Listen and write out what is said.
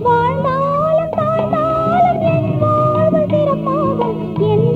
வாழ்நாளும் தாழ்ந்தாலும் என் வாழ்வு திறமாவும் என்